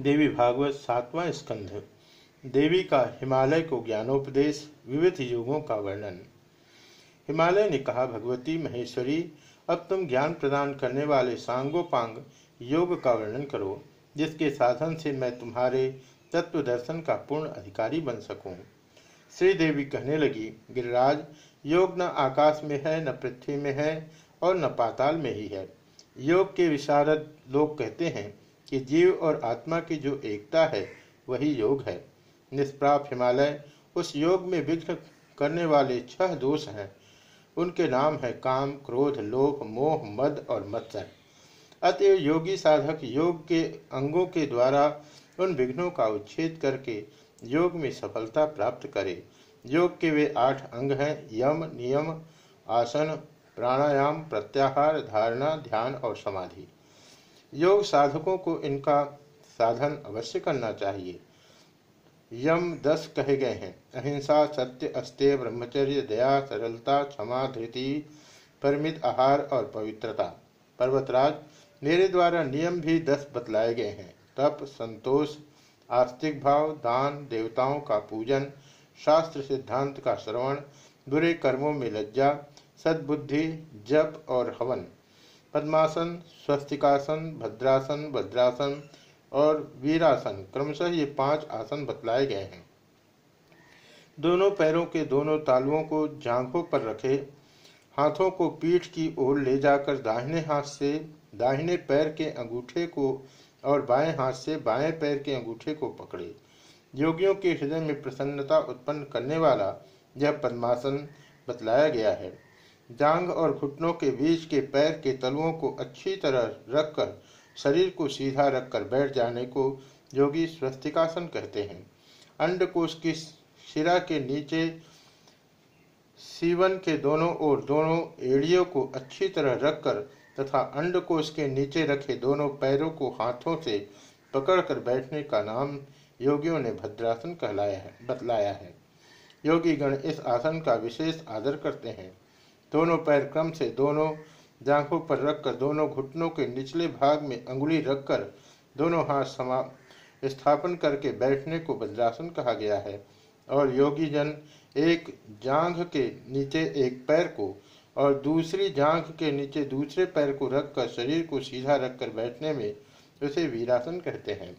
देवी भागवत सातवां स्कंध। देवी का हिमालय को ज्ञानोपदेश, विविध युगों का वर्णन। हिमालय ने कहा, भगवती महेश्वरी, अब तुम ज्ञान प्रदान करने वाले सांगोपांग योग का वर्णन करो, जिसके साधन से मैं तुम्हारे तत्व दर्शन का पूर्ण अधिकारी बन सकूँ। श्री देवी कहने लगी, गिरिराज, योग न आकाश में है, न पृथ्वी में है और न पाताल में ही है। योग के विशारद लोग कहते हैं कि जीव और आत्मा की जो एकता है, वही योग है। निष्प्राप हिमालय, उस योग में विघ्न करने वाले छह दोष हैं। उनके नाम है काम, क्रोध, लोभ, मोह, मद और मत्सर। अतएव योगी साधक योग के अंगों के द्वारा उन विघ्नों का उच्छेद करके योग में सफलता प्राप्त करे। योग के वे आठ अंग हैं, यम, नियम, आसन, प्राणायाम, प्रत्याहार, धारणा, ध्यान और समाधि। योग साधकों को इनका साधन अवश्य करना चाहिए। यम दस कहे गए हैं। अहिंसा, सत्य, अस्त्य, ब्रह्मचर्य, दया, सरलता, क्षमा, धृति, परिमित आहार और पवित्रता। पर्वतराज, मेरे द्वारा नियम भी दस बतलाए गए हैं। तप, संतोष, आस्तिक भाव, दान, देवताओं का पूजन, शास्त्र सिद्धांत का श्रवण, बुरे कर्मों में लज्जा, सद्बुद्धि, जप और हवन। पद्मासन, स्वस्तिकासन, भद्रासन भद्रासन और वीरासन। क्रमशः ये पाँच आसन बतलाए गए हैं। दोनों पैरों के दोनों तालुओं को जांघों पर रखे हाथों को पीठ की ओर ले जाकर दाहिने हाथ से, दाहिने पैर के अंगूठे को और बाएँ हाथ से बाएँ पैर के अंगूठे को पकड़े। योगियों के हृदय में प्रसन्नता उत्पन्न करने वाला यह पद्मासन बतलाया गया है। जांग और घुटनों के बीच के पैर के तलुओं को अच्छी तरह रखकर, शरीर को सीधा रखकर बैठ जाने को योगी स्वस्तिकासन कहते हैं। अंडकोश की शिरा के नीचे, सीवन के दोनों ओर दोनों एड़ियों को अच्छी तरह रखकर तथा अंडकोश के नीचे रखे दोनों पैरों को हाथों से पकड़कर बैठने का नाम योगियों ने भद्रासन कहलाया है, बतलाया है। योगी गण इस आसन का विशेष आदर करते हैं। दोनों पैर क्रम से दोनों जांघों पर रखकर, दोनों घुटनों के निचले भाग में अंगुली रखकर दोनों हाथ समा, स्थापन करके बैठने को वज्रासन कहा गया है। और योगी जन एक जांघ के नीचे एक पैर को और दूसरी जांघ के नीचे दूसरे पैर को रखकर शरीर को सीधा रखकर बैठने में उसे वीरासन कहते हैं।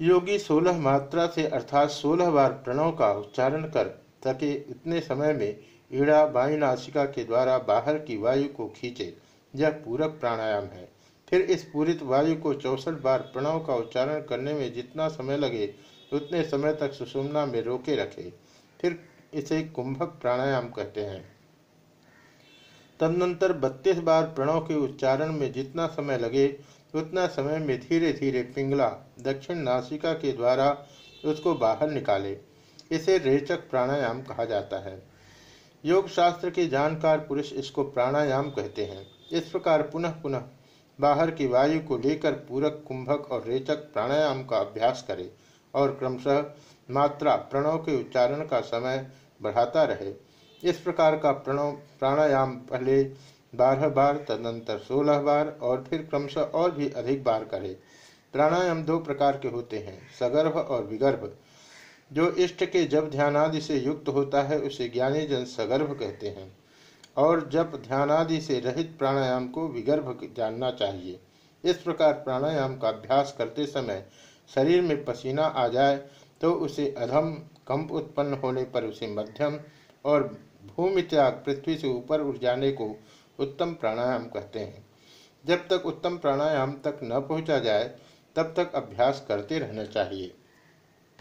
योगी सोलह मात्रा से अर्थात सोलह बार प्रणव का उच्चारण कर सके इतने समय में ईड़ा बाई नासिका के द्वारा बाहर की वायु को खींचे। यह पूरक प्राणायाम है। फिर इस पूरित वायु को चौसठ बार प्रणव का उच्चारण करने में जितना समय लगे, उतने समय तक सुषुम्ना में रोके रखे। फिर इसे कुंभक प्राणायाम कहते हैं। तदनंतर बत्तीस बार प्रणव के उच्चारण में जितना समय लगे, उतना समय में धीरे धीरे पिंगला दक्षिण नासिका के द्वारा उसको बाहर निकाले। इसे रेचक प्राणायाम कहा जाता है। योग शास्त्र के जानकार पुरुष इसको प्राणायाम कहते हैं। इस प्रकार पुनः पुनः बाहर की वायु को लेकर पूरक, कुंभक और रेचक प्राणायाम का अभ्यास करे और क्रमशः मात्रा प्रणव के उच्चारण का समय बढ़ाता रहे। इस प्रकार का प्रणव, प्राणायाम पहले बारह बार, तदनंतर सोलह बार और फिर क्रमशः और भी अधिक बार करे। प्राणायाम दो प्रकार के होते हैं, सगर्भ और विगर्भ। जो इष्ट के जब ध्यानादि से युक्त होता है, उसे ज्ञानी जन सगर्भ कहते हैं। और जब ध्यानादि से रहित प्राणायाम को विगर्भ जानना चाहिए। इस प्रकार प्राणायाम का अभ्यास करते समय शरीर में पसीना आ जाए तो उसे अधम कंप उत्पन्न होने पर उसे मध्यम और भूमि त्याग पृथ्वी से ऊपर उठ जाने को उत्तम प्राणायाम कहते हैं। जब तक उत्तम प्राणायाम तक न पहुँचा जाए, तब तक अभ्यास करते रहना चाहिए।